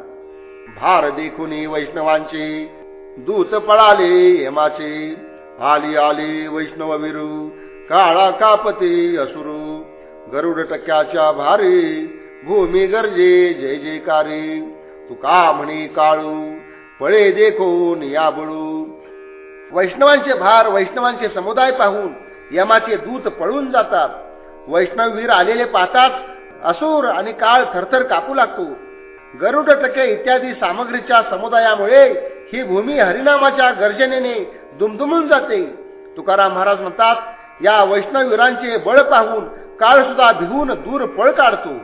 भार देखून वैष्णवांचे दूत पळाले यमाचे आली आली वैष्णव विरू काळा कापते असुरू. गरुड टक्क्याच्या भारी भूमी गरजे जय जयकारी. तुका म्हणी काळू पळे देखून या बळू. वैष्णवांचे भार वैष्णवांचे समुदाय पाहून यमाचे दूत पळून जातात. वैष्णववीर आलेले पाहताच असुर आणि काळ थरथर कापू लागतो. गरुड टके इत्यादी सामग्रीच्या समुदायामुळे ही भूमी हरिनामाच्या गर्जनेने दुमदुमून जाते. तुकाराम महाराज म्हणतात या वैष्णववीरांचे बळ पाहून काळ सुद्धा भिवून दूर पळ काढतो.